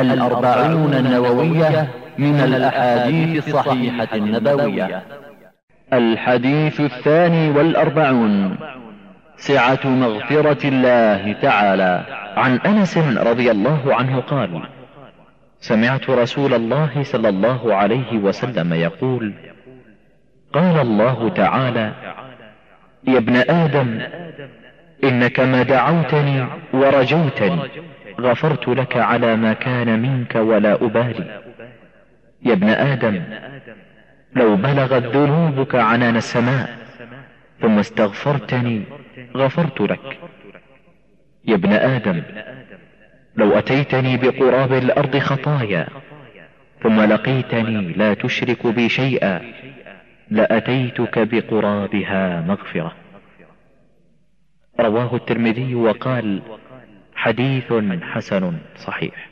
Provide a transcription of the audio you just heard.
الأربعون النووية من الأحاديث الصحيحة النبوية. الحديث الثاني والأربعون. سعة مغفرة الله تعالى. عن أنس رضي الله عنه قال سمعت رسول الله صلى الله عليه وسلم يقول قال الله تعالى يا ابن آدم إنك ما دعوتني ورجوتني غفرت لك على ما كان منك ولا أبالي. يا ابن آدم لو بلغت ذنوبك عنان السماء ثم استغفرتني غفرت لك. يا ابن آدم لو أتيتني بقراب الأرض خطايا ثم لقيتني لا تشرك بي شيئا لأتيتك بقرابها مغفرة. رواه الترمذي وقال حديث حسن صحيح.